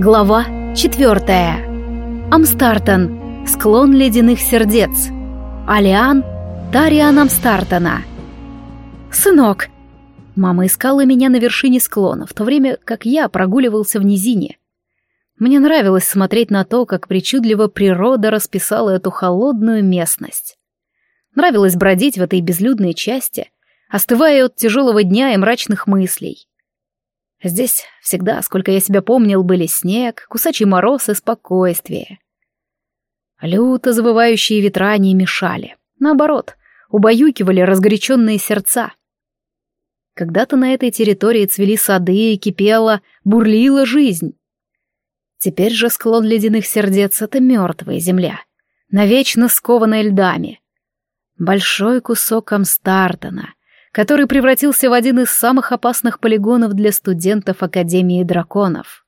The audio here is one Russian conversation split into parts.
Глава четвертая. Амстартон. Склон ледяных сердец. Алиан. Тариан Амстартона. «Сынок!» Мама искала меня на вершине склона, в то время как я прогуливался в низине. Мне нравилось смотреть на то, как причудливо природа расписала эту холодную местность. Нравилось бродить в этой безлюдной части, остывая от тяжелого дня и мрачных мыслей. Здесь всегда, сколько я себя помнил, были снег, кусачий мороз и спокойствие. Люто завывающие ветра не мешали. Наоборот, убаюкивали разгоряченные сердца. Когда-то на этой территории цвели сады кипела, бурлила жизнь. Теперь же склон ледяных сердец — это мертвая земля, навечно скованная льдами. Большой кусок Амстартона, который превратился в один из самых опасных полигонов для студентов Академии драконов.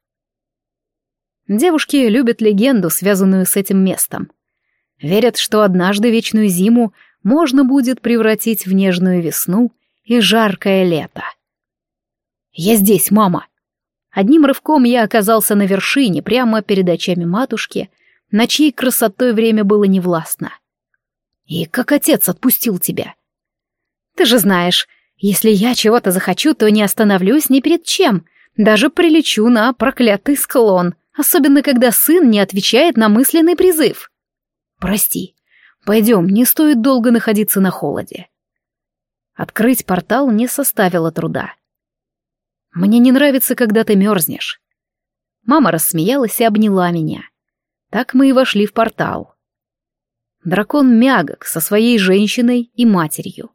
Девушки любят легенду, связанную с этим местом. Верят, что однажды вечную зиму можно будет превратить в нежную весну и жаркое лето. «Я здесь, мама!» Одним рывком я оказался на вершине, прямо перед очами матушки, на чьей красотой время было невластно. «И как отец отпустил тебя?» Ты же знаешь, если я чего-то захочу, то не остановлюсь ни перед чем. Даже прилечу на проклятый склон, особенно когда сын не отвечает на мысленный призыв. Прости. Пойдем, не стоит долго находиться на холоде. Открыть портал не составило труда. Мне не нравится, когда ты мерзнешь. Мама рассмеялась и обняла меня. Так мы и вошли в портал. Дракон мягок со своей женщиной и матерью.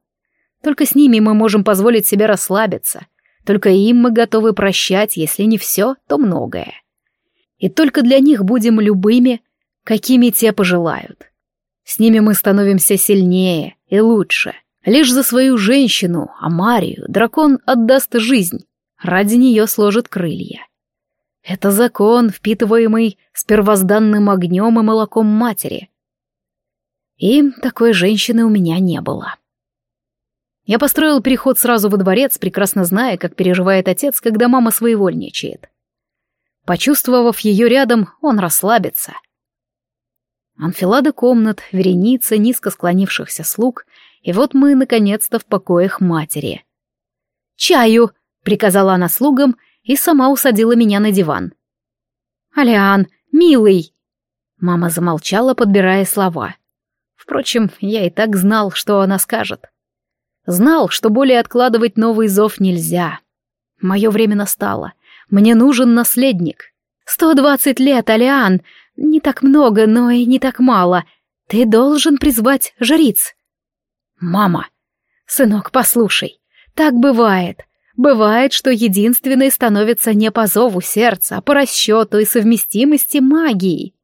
Только с ними мы можем позволить себе расслабиться. Только им мы готовы прощать, если не все, то многое. И только для них будем любыми, какими те пожелают. С ними мы становимся сильнее и лучше. Лишь за свою женщину, Амарию, дракон отдаст жизнь. Ради нее сложит крылья. Это закон, впитываемый с первозданным огнем и молоком матери. И такой женщины у меня не было. Я построил переход сразу во дворец, прекрасно зная, как переживает отец, когда мама своевольничает. Почувствовав ее рядом, он расслабится. Анфилада комнат, вереница низко склонившихся слуг, и вот мы, наконец-то, в покоях матери. «Чаю!» — приказала она слугам и сама усадила меня на диван. «Алиан, милый!» Мама замолчала, подбирая слова. Впрочем, я и так знал, что она скажет. Знал, что более откладывать новый зов нельзя. Мое время настало. Мне нужен наследник. Сто двадцать лет, Алиан. Не так много, но и не так мало. Ты должен призвать жриц. Мама. Сынок, послушай. Так бывает. Бывает, что единственной становится не по зову сердца, а по расчету и совместимости магии.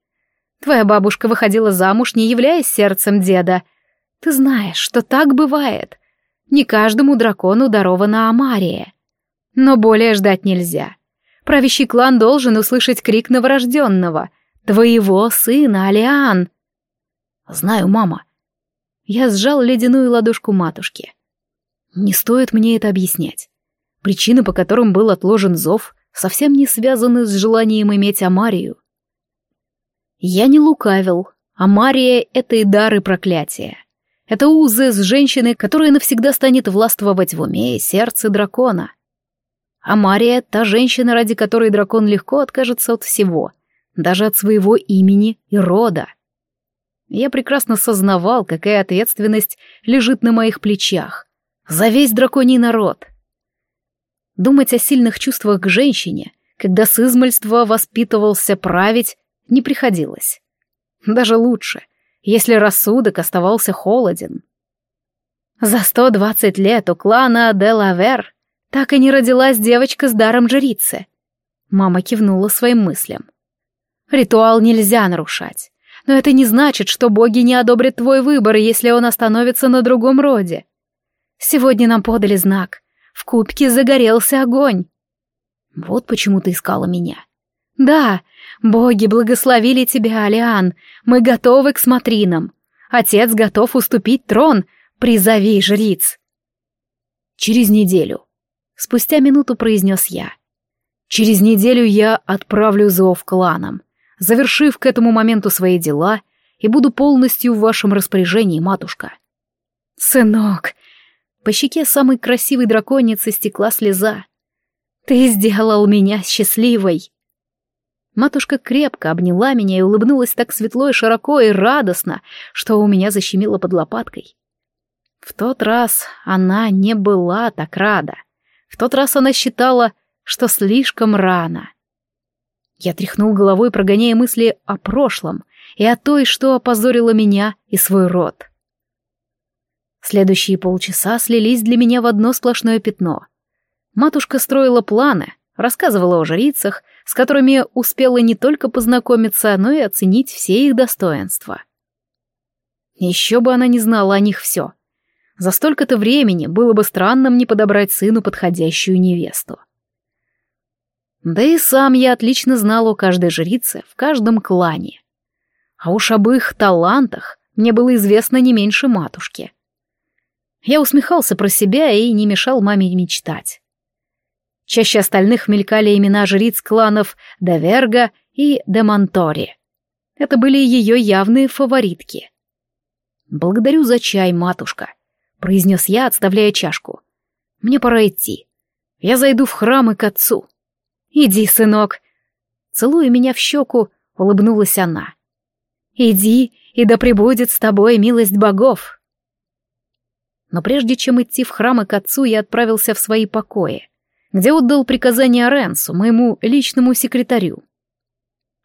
Твоя бабушка выходила замуж, не являясь сердцем деда. Ты знаешь, что так бывает. Не каждому дракону дарована Амария. Но более ждать нельзя. Правящий клан должен услышать крик новорожденного. Твоего сына, Алиан. Знаю, мама. Я сжал ледяную ладошку матушки. Не стоит мне это объяснять. Причины, по которым был отложен зов, совсем не связаны с желанием иметь Амарию. Я не лукавил. Амария — это и дары проклятия. Это узы с женщиной, которая навсегда станет властвовать в уме и сердце дракона. А Мария — та женщина, ради которой дракон легко откажется от всего, даже от своего имени и рода. Я прекрасно сознавал, какая ответственность лежит на моих плечах. За весь драконий народ. Думать о сильных чувствах к женщине, когда с измальства воспитывался править, не приходилось. Даже лучше если рассудок оставался холоден. За сто двадцать лет у клана Делавер так и не родилась девочка с даром жрицы. Мама кивнула своим мыслям. Ритуал нельзя нарушать. Но это не значит, что боги не одобрят твой выбор, если он остановится на другом роде. Сегодня нам подали знак. В кубке загорелся огонь. Вот почему ты искала меня. Да, боги благословили тебя, Алиан. Мы готовы к смотринам. Отец готов уступить трон. Призови жриц. Через неделю. Спустя минуту произнес я. Через неделю я отправлю зов кланам, завершив к этому моменту свои дела, и буду полностью в вашем распоряжении, матушка. Сынок, по щеке самой красивой драконицы стекла слеза. Ты сделал меня счастливой. Матушка крепко обняла меня и улыбнулась так светло и широко и радостно, что у меня защемило под лопаткой. В тот раз она не была так рада. В тот раз она считала, что слишком рано. Я тряхнул головой, прогоняя мысли о прошлом и о той, что опозорила меня и свой род. Следующие полчаса слились для меня в одно сплошное пятно. Матушка строила планы, рассказывала о жрицах, с которыми успела не только познакомиться, но и оценить все их достоинства. Еще бы она не знала о них все. За столько-то времени было бы странным не подобрать сыну подходящую невесту. Да и сам я отлично знал о каждой жрице в каждом клане. А уж об их талантах мне было известно не меньше матушки. Я усмехался про себя и не мешал маме мечтать. Чаще остальных мелькали имена жриц кланов Деверга и Демонтори. Это были ее явные фаворитки. «Благодарю за чай, матушка», — произнес я, отставляя чашку. «Мне пора идти. Я зайду в храм и к отцу». «Иди, сынок». Целуя меня в щеку, улыбнулась она. «Иди, и да пребудет с тобой милость богов». Но прежде чем идти в храм и к отцу, я отправился в свои покои, где отдал приказание Ренсу, моему личному секретарю.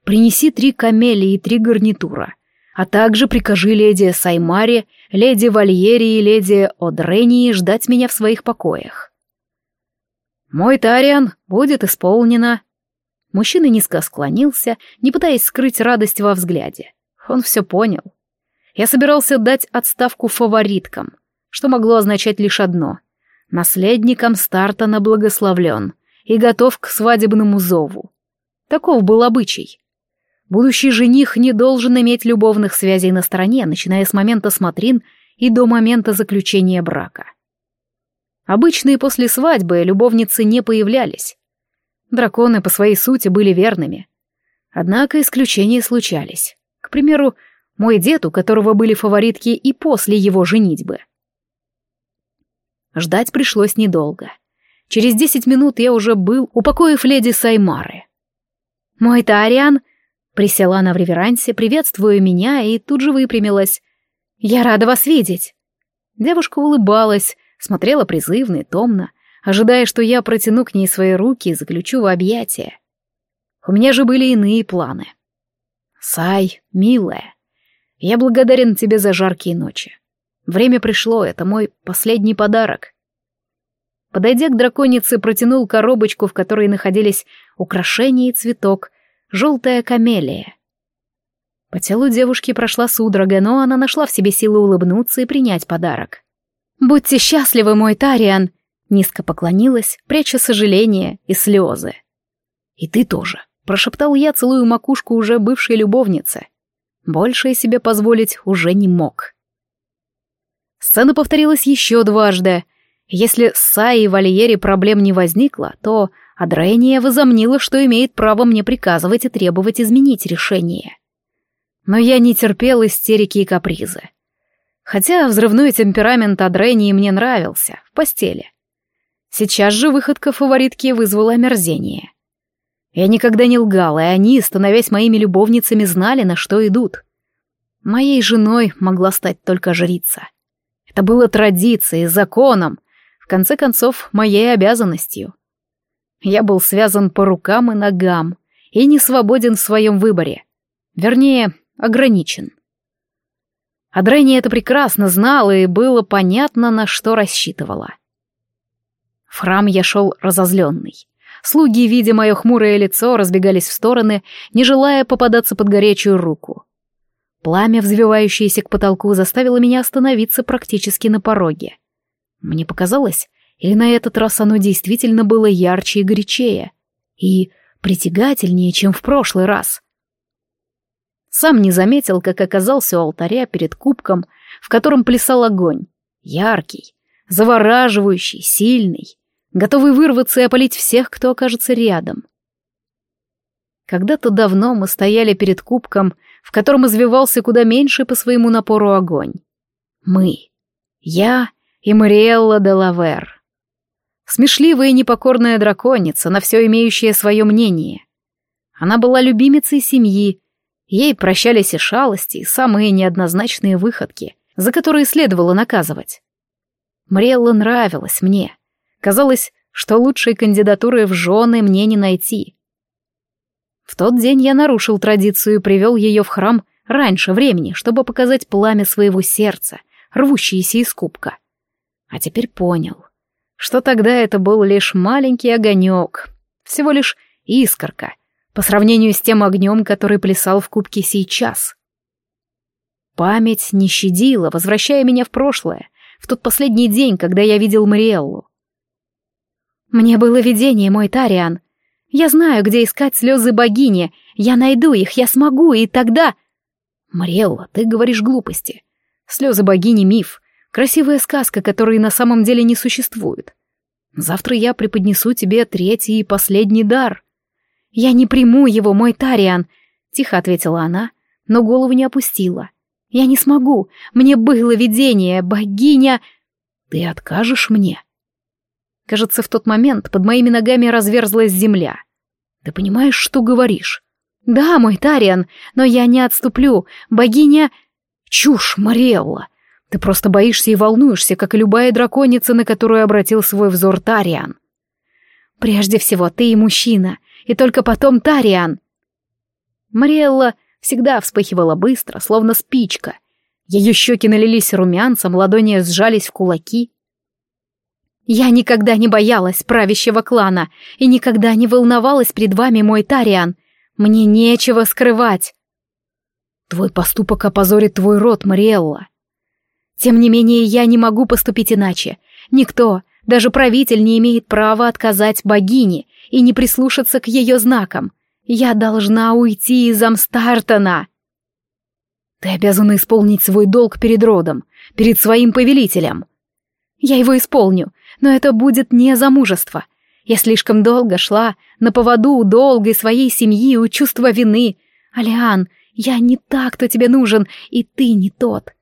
«Принеси три камели и три гарнитура, а также прикажи леди Саймаре, леди Вальери и леди Одрении ждать меня в своих покоях». «Мой Тариан будет исполнено». Мужчина низко склонился, не пытаясь скрыть радость во взгляде. Он все понял. Я собирался дать отставку фавориткам — что могло означать лишь одно. Наследником Стартона благословлен и готов к свадебному зову. Таков был обычай. Будущий жених не должен иметь любовных связей на стороне, начиная с момента смотрин и до момента заключения брака. Обычные после свадьбы любовницы не появлялись. Драконы по своей сути были верными. Однако исключения случались. К примеру, мой дед, у которого были фаворитки и после его женитьбы. Ждать пришлось недолго. Через десять минут я уже был у покоев леди Саймары. «Мой Тариан!» — присела она в реверансе, приветствуя меня, и тут же выпрямилась. «Я рада вас видеть!» Девушка улыбалась, смотрела призывно и томно, ожидая, что я протяну к ней свои руки и заключу в объятия. У меня же были иные планы. «Сай, милая, я благодарен тебе за жаркие ночи. Время пришло, это мой последний подарок. Подойдя к драконице, протянул коробочку, в которой находились украшения и цветок, желтая камелия. По телу девушки прошла судорога, но она нашла в себе силы улыбнуться и принять подарок. «Будьте счастливы, мой Тариан!» Низко поклонилась, пряча сожаление и слезы. «И ты тоже», — прошептал я, целую макушку уже бывшей любовницы. Больше себе позволить уже не мог. Сцена повторилась еще дважды. Если с Саей и Вальери проблем не возникло, то Адрения возомнила, что имеет право мне приказывать и требовать изменить решение. Но я не терпел истерики и капризы. Хотя взрывной темперамент Адрении мне нравился, в постели. Сейчас же выходка фаворитки вызвала омерзение. Я никогда не лгал, и они, становясь моими любовницами, знали, на что идут. Моей женой могла стать только жрица. Это было традицией, законом, в конце концов, моей обязанностью. Я был связан по рукам и ногам и не свободен в своем выборе. Вернее, ограничен. Адрения это прекрасно знала и было понятно, на что рассчитывала. В храм я шел разозленный. Слуги, видя мое хмурое лицо, разбегались в стороны, не желая попадаться под горячую руку. Пламя, взвивающееся к потолку, заставило меня остановиться практически на пороге. Мне показалось, или на этот раз оно действительно было ярче и горячее, и притягательнее, чем в прошлый раз. Сам не заметил, как оказался у алтаря перед кубком, в котором плясал огонь. Яркий, завораживающий, сильный, готовый вырваться и опалить всех, кто окажется рядом. Когда-то давно мы стояли перед кубком, в котором извивался куда меньше по своему напору огонь. Мы. Я и Мариэлла де Лавер. Смешливая и непокорная драконица, на все имеющая свое мнение. Она была любимицей семьи, ей прощались и шалости, и самые неоднозначные выходки, за которые следовало наказывать. Мариэлла нравилась мне. Казалось, что лучшей кандидатуры в жены мне не найти. В тот день я нарушил традицию и привел ее в храм раньше времени, чтобы показать пламя своего сердца, рвущееся из кубка. А теперь понял, что тогда это был лишь маленький огонек, всего лишь искорка, по сравнению с тем огнем, который плясал в кубке сейчас. Память не щадила, возвращая меня в прошлое, в тот последний день, когда я видел Мариэллу. «Мне было видение, мой Тариан. Я знаю, где искать слезы богини. Я найду их, я смогу, и тогда...» «Мариэлла, ты говоришь глупости. Слезы богини — миф, красивая сказка, которой на самом деле не существует. Завтра я преподнесу тебе третий и последний дар». «Я не приму его, мой Тариан», — тихо ответила она, но голову не опустила. «Я не смогу. Мне было видение, богиня...» «Ты откажешь мне?» Кажется, в тот момент под моими ногами разверзлась земля. Ты понимаешь, что говоришь? Да, мой Тариан, но я не отступлю. Богиня... Чушь, Мариэлла. Ты просто боишься и волнуешься, как и любая драконица, на которую обратил свой взор Тариан. Прежде всего, ты и мужчина, и только потом Тариан. Мариэлла всегда вспыхивала быстро, словно спичка. Ее щеки налились румянцем, ладони сжались в кулаки. Я никогда не боялась правящего клана и никогда не волновалась пред вами, мой Тариан. Мне нечего скрывать. Твой поступок опозорит твой род, Мариэлла. Тем не менее, я не могу поступить иначе. Никто, даже правитель, не имеет права отказать богине и не прислушаться к ее знакам. Я должна уйти из Амстартона. Ты обязана исполнить свой долг перед родом, перед своим повелителем. Я его исполню, но это будет не замужество. Я слишком долго шла на поводу у долгой своей семьи, у чувства вины. Алиан, я не так, кто тебе нужен, и ты не тот.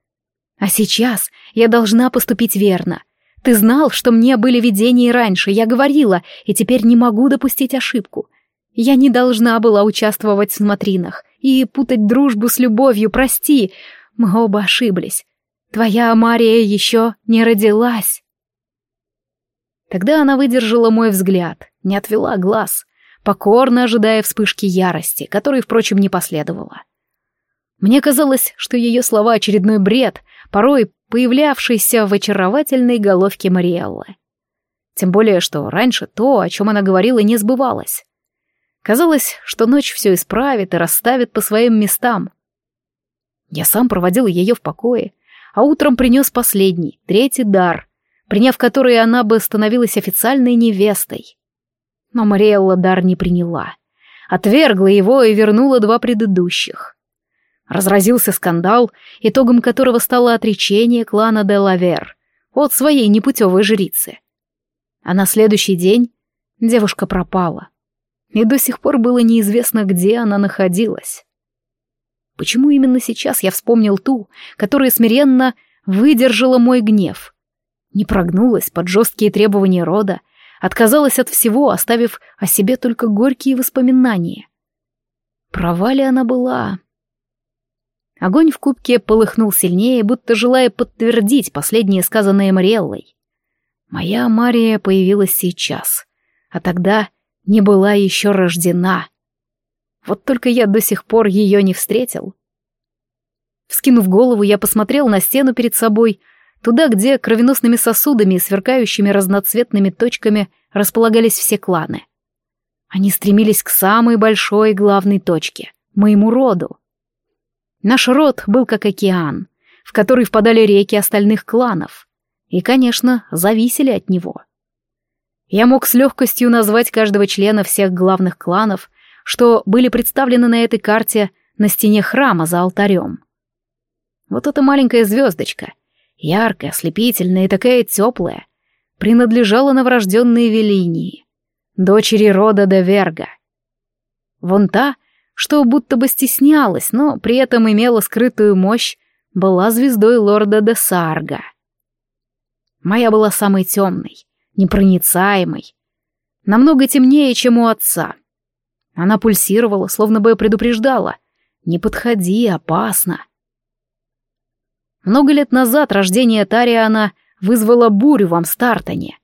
А сейчас я должна поступить верно. Ты знал, что мне были видения раньше, я говорила, и теперь не могу допустить ошибку. Я не должна была участвовать в смотринах и путать дружбу с любовью, прости. Мы оба ошиблись. Твоя Мария еще не родилась. Тогда она выдержала мой взгляд, не отвела глаз, покорно ожидая вспышки ярости, которой, впрочем, не последовало. Мне казалось, что ее слова — очередной бред, порой появлявшийся в очаровательной головке Мариэллы. Тем более, что раньше то, о чем она говорила, не сбывалось. Казалось, что ночь все исправит и расставит по своим местам. Я сам проводил ее в покое, а утром принес последний, третий дар, приняв который она бы становилась официальной невестой. Но Мариэлла дар не приняла. Отвергла его и вернула два предыдущих. Разразился скандал, итогом которого стало отречение клана де Лавер от своей непутевой жрицы. А на следующий день девушка пропала. И до сих пор было неизвестно, где она находилась. Почему именно сейчас я вспомнил ту, которая смиренно выдержала мой гнев — не прогнулась под жесткие требования рода, отказалась от всего, оставив о себе только горькие воспоминания. Права ли она была? Огонь в кубке полыхнул сильнее, будто желая подтвердить последнее сказанное Мариэллой. Моя Мария появилась сейчас, а тогда не была еще рождена. Вот только я до сих пор ее не встретил. Вскинув голову, я посмотрел на стену перед собой — Туда, где кровеносными сосудами и сверкающими разноцветными точками располагались все кланы. Они стремились к самой большой и главной точке — моему роду. Наш род был как океан, в который впадали реки остальных кланов, и, конечно, зависели от него. Я мог с легкостью назвать каждого члена всех главных кланов, что были представлены на этой карте на стене храма за алтарем. Вот эта маленькая звездочка — яркая, ослепительная и такая теплая, принадлежала новорожденной Велинии, дочери рода де Верга. Вон та, что будто бы стеснялась, но при этом имела скрытую мощь, была звездой лорда де Сарга. Моя была самой темной, непроницаемой, намного темнее, чем у отца. Она пульсировала, словно бы предупреждала. «Не подходи, опасно». Много лет назад рождение Тариана вызвало бурю в Амстартоне.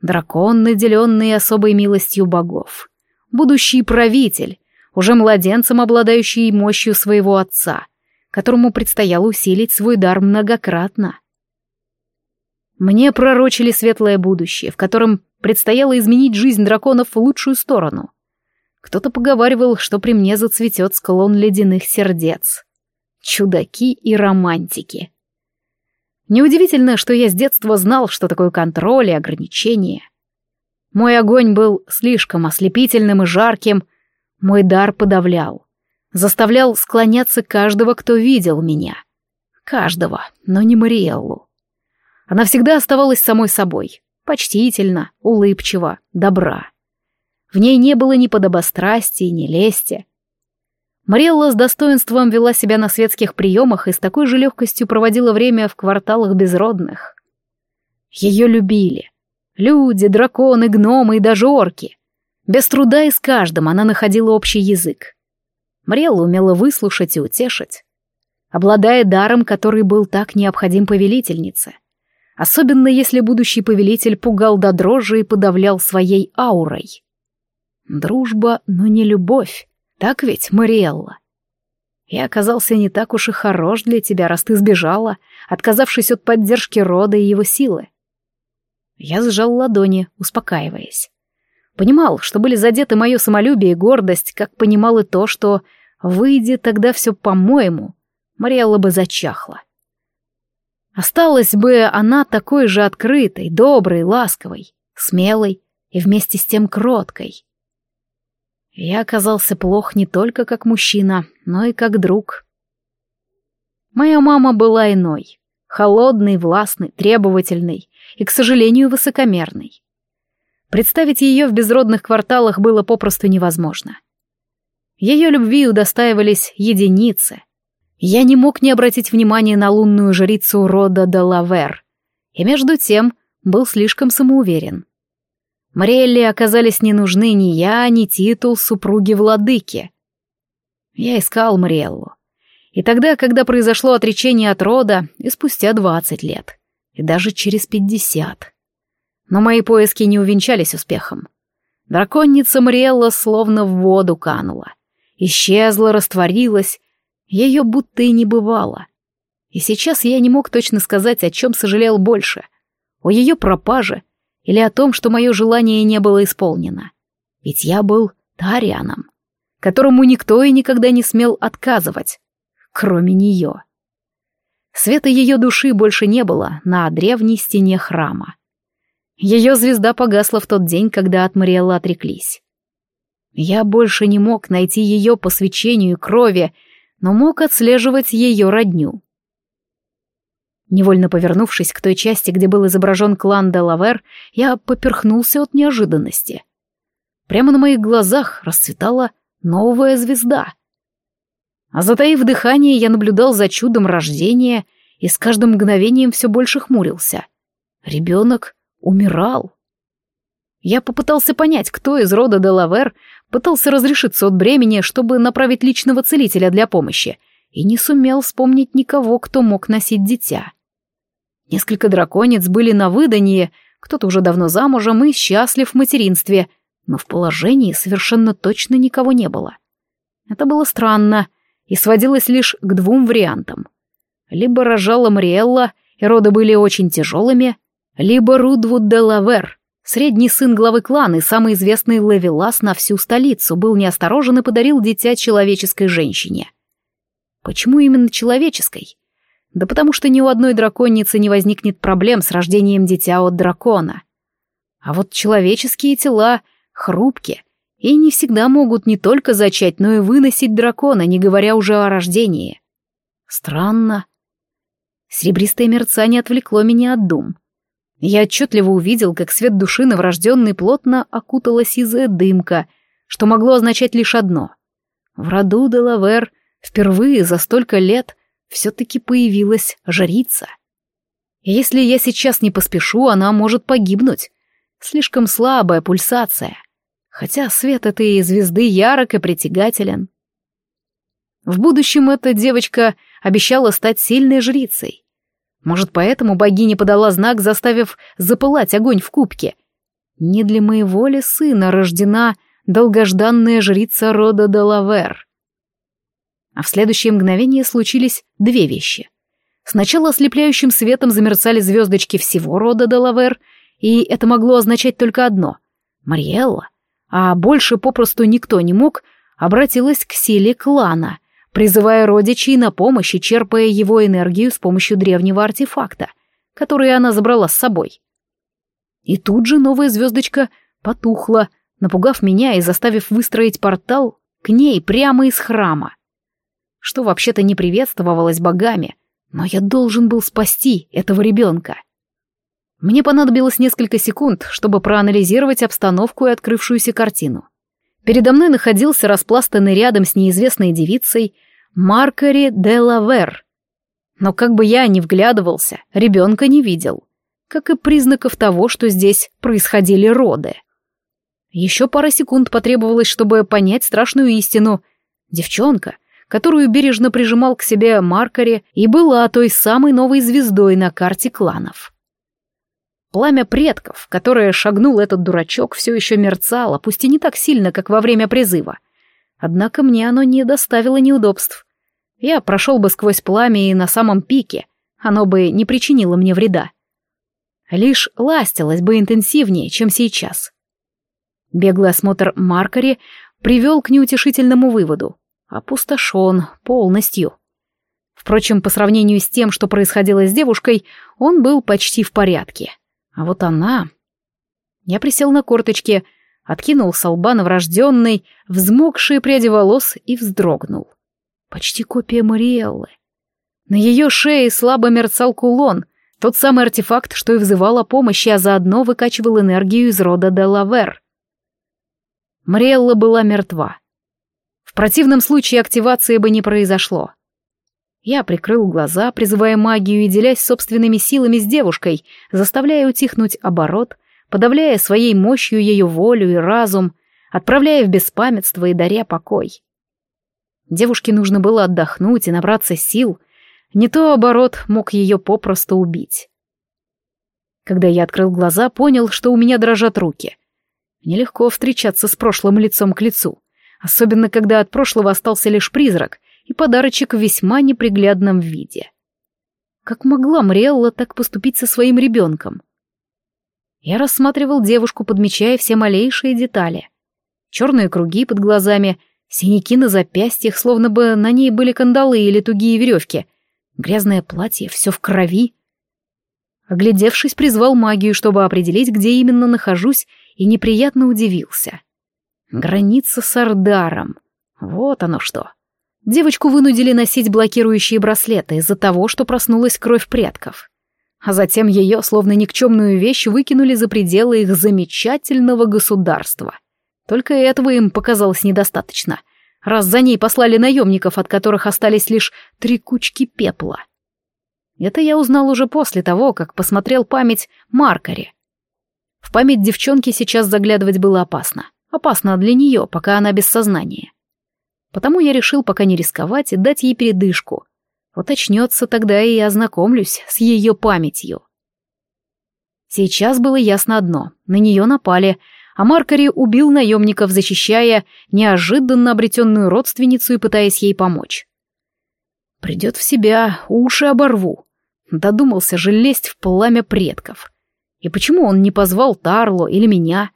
Дракон, наделенный особой милостью богов. Будущий правитель, уже младенцем, обладающий мощью своего отца, которому предстояло усилить свой дар многократно. Мне пророчили светлое будущее, в котором предстояло изменить жизнь драконов в лучшую сторону. Кто-то поговаривал, что при мне зацветет склон ледяных сердец. Чудаки и романтики. Неудивительно, что я с детства знал, что такое контроль и ограничения. Мой огонь был слишком ослепительным и жарким, мой дар подавлял, заставлял склоняться каждого, кто видел меня. Каждого, но не Мариэллу. Она всегда оставалась самой собой, почтительно, улыбчиво, добра. В ней не было ни подобострастия, ни лести. Мариэлла с достоинством вела себя на светских приемах и с такой же легкостью проводила время в кварталах безродных. Ее любили. Люди, драконы, гномы и даже орки. Без труда и с каждым она находила общий язык. Мариэлла умела выслушать и утешить, обладая даром, который был так необходим повелительнице. Особенно если будущий повелитель пугал до дрожи и подавлял своей аурой. Дружба, но не любовь. Так ведь, Мариэлла? Я оказался не так уж и хорош для тебя, раз ты сбежала, отказавшись от поддержки рода и его силы. Я сжал ладони, успокаиваясь. Понимал, что были задеты мое самолюбие и гордость, как понимал и то, что, выйдя тогда все по-моему, Мариэлла бы зачахла. Осталась бы она такой же открытой, доброй, ласковой, смелой и вместе с тем кроткой. Я оказался плох не только как мужчина, но и как друг. Моя мама была иной, холодной, властной, требовательной и, к сожалению, высокомерной. Представить ее в безродных кварталах было попросту невозможно. Ее любви удостаивались единицы. Я не мог не обратить внимания на лунную жрицу рода Делавер, и между тем был слишком самоуверен. Мариэлле оказались не нужны ни я, ни титул супруги владыки. Я искал Мариэллу. И тогда, когда произошло отречение от рода, и спустя двадцать лет, и даже через пятьдесят. Но мои поиски не увенчались успехом. Драконница Мариэлла словно в воду канула. Исчезла, растворилась, ее будто и не бывало. И сейчас я не мог точно сказать, о чем сожалел больше. О ее пропаже или о том, что мое желание не было исполнено. Ведь я был Тарианом, которому никто и никогда не смел отказывать, кроме нее. Света ее души больше не было на древней стене храма. Ее звезда погасла в тот день, когда от Мариэллы отреклись. Я больше не мог найти ее по свечению и крови, но мог отслеживать ее родню. Невольно повернувшись к той части, где был изображен клан Делавер, я поперхнулся от неожиданности. Прямо на моих глазах расцветала новая звезда. А затаив дыхание, я наблюдал за чудом рождения и с каждым мгновением все больше хмурился. Ребенок умирал. Я попытался понять, кто из рода Делавер пытался разрешиться от бремени, чтобы направить личного целителя для помощи, и не сумел вспомнить никого, кто мог носить дитя. Несколько драконец были на выданье, кто-то уже давно замужем и счастлив в материнстве, но в положении совершенно точно никого не было. Это было странно и сводилось лишь к двум вариантам. Либо рожала Мариэлла, и роды были очень тяжелыми, либо Рудвуд де Лавер, средний сын главы клана и самый известный ловелас на всю столицу, был неосторожен и подарил дитя человеческой женщине. Почему именно человеческой? Да потому что ни у одной драконицы не возникнет проблем с рождением дитя от дракона. А вот человеческие тела хрупкие и не всегда могут не только зачать, но и выносить дракона, не говоря уже о рождении. Странно. Серебристое мерцание отвлекло меня от дум. Я отчетливо увидел, как свет души новорожденной плотно окутала сизая дымка, что могло означать лишь одно В роду Делавер впервые за столько лет все-таки появилась жрица. Если я сейчас не поспешу, она может погибнуть. Слишком слабая пульсация. Хотя свет этой звезды ярок и притягателен. В будущем эта девочка обещала стать сильной жрицей. Может, поэтому богиня подала знак, заставив запылать огонь в кубке. Не для моего ли сына рождена долгожданная жрица рода Делавер? А в следующее мгновение случились две вещи. Сначала ослепляющим светом замерцали звездочки всего рода Делавер, и это могло означать только одно — Мариэлла, а больше попросту никто не мог, обратилась к силе клана, призывая родичей на помощь и черпая его энергию с помощью древнего артефакта, который она забрала с собой. И тут же новая звездочка потухла, напугав меня и заставив выстроить портал к ней прямо из храма. Что вообще-то не приветствовалось богами, но я должен был спасти этого ребенка. Мне понадобилось несколько секунд, чтобы проанализировать обстановку и открывшуюся картину. Передо мной находился распластанный рядом с неизвестной девицей Маркари де Лавер. Но как бы я ни вглядывался, ребенка не видел. Как и признаков того, что здесь происходили роды. Еще пара секунд потребовалось, чтобы понять страшную истину. Девчонка, которую бережно прижимал к себе Маркари, и была той самой новой звездой на карте кланов. Пламя предков, в которое шагнул этот дурачок, все еще мерцало, пусть и не так сильно, как во время призыва. Однако мне оно не доставило неудобств. Я прошел бы сквозь пламя и на самом пике, оно бы не причинило мне вреда. Лишь ластилось бы интенсивнее, чем сейчас. Беглый осмотр Маркари привел к неутешительному выводу. Опустошен полностью. Впрочем, по сравнению с тем, что происходило с девушкой, он был почти в порядке. А вот она... Я присел на корточки, откинул с лба новорожденный, взмокшие пряди волос и вздрогнул. Почти копия Мариэллы. На ее шее слабо мерцал кулон, тот самый артефакт, что и взывал о помощи, а заодно выкачивал энергию из рода Делавер. Мариэлла была мертва. Противном случае активации бы не произошло. Я прикрыл глаза, призывая магию и делясь собственными силами с девушкой, заставляя утихнуть оборот, подавляя своей мощью ее волю и разум, отправляя в беспамятство и даря покой. Девушке нужно было отдохнуть и набраться сил, не то оборот мог ее попросту убить. Когда я открыл глаза, понял, что у меня дрожат руки. Нелегко встречаться с прошлым лицом к лицу, особенно когда от прошлого остался лишь призрак, и подарочек в весьма неприглядном виде. Как могла Мриэлла так поступить со своим ребенком? Я рассматривал девушку, подмечая все малейшие детали. Черные круги под глазами, синяки на запястьях, словно бы на ней были кандалы или тугие веревки, грязное платье, все в крови. Оглядевшись, призвал магию, чтобы определить, где именно нахожусь, и неприятно удивился. Граница с Ардаром. Вот оно что. Девочку вынудили носить блокирующие браслеты из-за того, что проснулась кровь предков. А затем ее, словно никчемную вещь, выкинули за пределы их замечательного государства. Только этого им показалось недостаточно, раз за ней послали наемников, от которых остались лишь три кучки пепла. Это я узнал уже после того, как посмотрел память Маркари. В память девчонки сейчас заглядывать было опасно. Опасно для нее, пока она без сознания. Потому я решил пока не рисковать и дать ей передышку. Вот очнется тогда и ознакомлюсь с ее памятью. Сейчас было ясно одно. На нее напали, а Маркари убил наемников, защищая неожиданно обретенную родственницу и пытаясь ей помочь. Придет в себя, уши оборву. Додумался же лезть в пламя предков. И почему он не позвал Тарло или меня?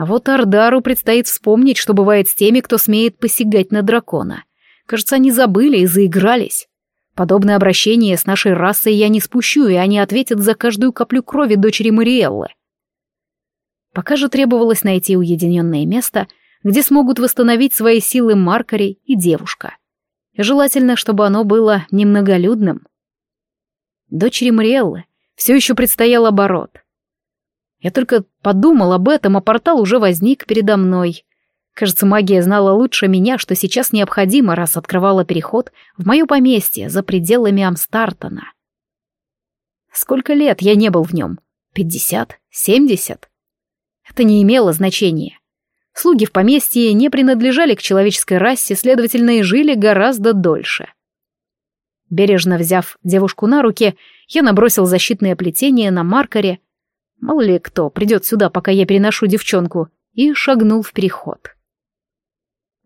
А вот Ардару предстоит вспомнить, что бывает с теми, кто смеет посягать на дракона. Кажется, они забыли и заигрались. Подобное обращение с нашей расой я не спущу, и они ответят за каждую каплю крови дочери Мариэллы. Пока же требовалось найти уединенное место, где смогут восстановить свои силы Маркари и девушка. Желательно, чтобы оно было немноголюдным. Дочери Мариэллы все еще предстоял оборот — я только подумал об этом, а портал уже возник передо мной. Кажется, магия знала лучше меня, что сейчас необходимо, раз открывала переход в мое поместье за пределами Амстартона. Сколько лет я не был в нем? Пятьдесят? Семьдесят? Это не имело значения. Слуги в поместье не принадлежали к человеческой расе, следовательно, и жили гораздо дольше. Бережно взяв девушку на руки, я набросил защитное плетение на маркере. Мало ли кто придет сюда, пока я переношу девчонку, и шагнул в переход.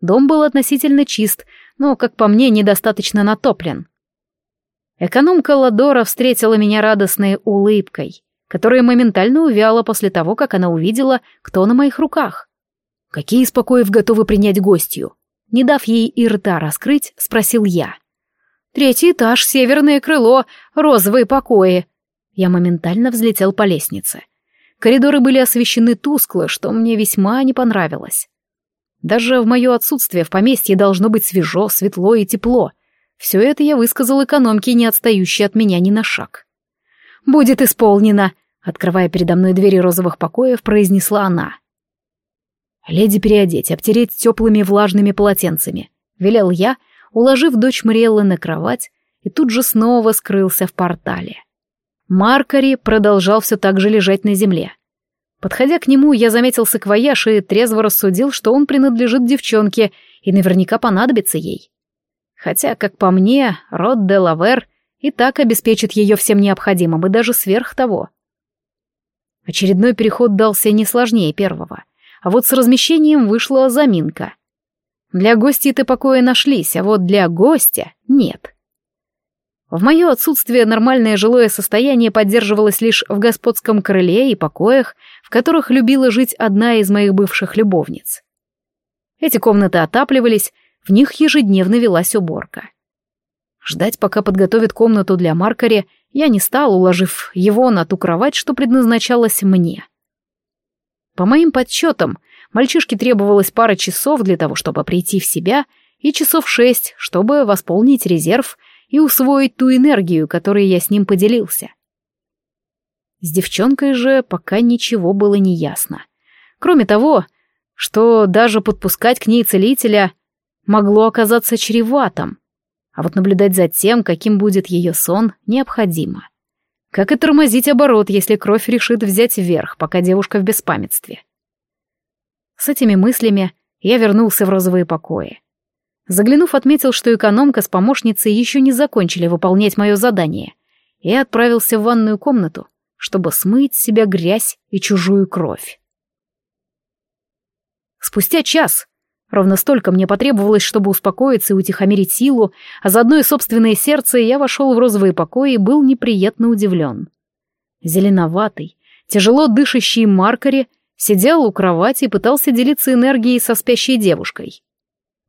Дом был относительно чист, но, как по мне, недостаточно натоплен. Экономка Ладора встретила меня радостной улыбкой, которая моментально увяла после того, как она увидела, кто на моих руках. «Какие из покоев готовы принять гостью?» Не дав ей и рта раскрыть, спросил я. «Третий этаж, северное крыло, розовые покои». Я моментально взлетел по лестнице. Коридоры были освещены тускло, что мне весьма не понравилось. Даже в мое отсутствие в поместье должно быть свежо, светло и тепло. Все это я высказал экономке, не отстающей от меня ни на шаг. «Будет исполнено!» — открывая передо мной двери розовых покоев, произнесла она. «Леди переодеть, обтереть теплыми влажными полотенцами», — велел я, уложив дочь Мариэллы на кровать, и тут же снова скрылся в портале. Маркари продолжал все так же лежать на земле. Подходя к нему, я заметил саквояж и трезво рассудил, что он принадлежит девчонке и наверняка понадобится ей. Хотя, как по мне, род де Лавер и так обеспечит ее всем необходимым, и даже сверх того. Очередной переход дался не сложнее первого, а вот с размещением вышла заминка. Для гостей-то покоя нашлись, а вот для гостя нет. В мое отсутствие нормальное жилое состояние поддерживалось лишь в господском крыле и покоях, в которых любила жить одна из моих бывших любовниц. Эти комнаты отапливались, в них ежедневно велась уборка. Ждать, пока подготовят комнату для Маркари, я не стал, уложив его на ту кровать, что предназначалась мне. По моим подсчетам, мальчишке требовалось пара часов для того, чтобы прийти в себя, и часов шесть, чтобы восполнить резерв и усвоить ту энергию, которой я с ним поделился. С девчонкой же пока ничего было не ясно. Кроме того, что даже подпускать к ней целителя могло оказаться чреватым, а вот наблюдать за тем, каким будет ее сон, необходимо. Как и тормозить оборот, если кровь решит взять вверх, пока девушка в беспамятстве. С этими мыслями я вернулся в розовые покои. Заглянув, отметил, что экономка с помощницей еще не закончили выполнять мое задание, и отправился в ванную комнату, чтобы смыть с себя грязь и чужую кровь. Спустя час, ровно столько мне потребовалось, чтобы успокоиться и утихомирить силу, а заодно и собственное сердце, я вошел в розовые покои и был неприятно удивлен. Зеленоватый, тяжело дышащий Маркари сидел у кровати и пытался делиться энергией со спящей девушкой.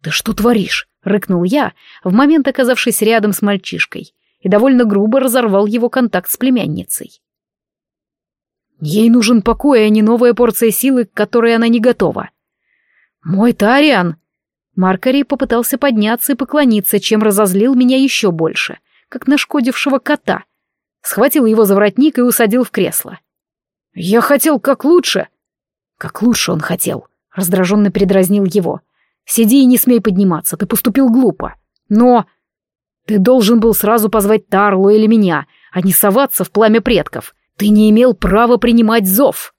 «Ты что творишь?» — рыкнул я, в момент оказавшись рядом с мальчишкой, и довольно грубо разорвал его контакт с племянницей. Ей нужен покой, а не новая порция силы, к которой она не готова. «Мой Тариан!» Маркари попытался подняться и поклониться, чем разозлил меня еще больше, как нашкодившего кота. Схватил его за воротник и усадил в кресло. «Я хотел как лучше!» «Как лучше он хотел!» — раздраженно передразнил его. Сиди и не смей подниматься, ты поступил глупо. Но ты должен был сразу позвать Тарлу или меня, а не соваться в пламя предков. Ты не имел права принимать зов.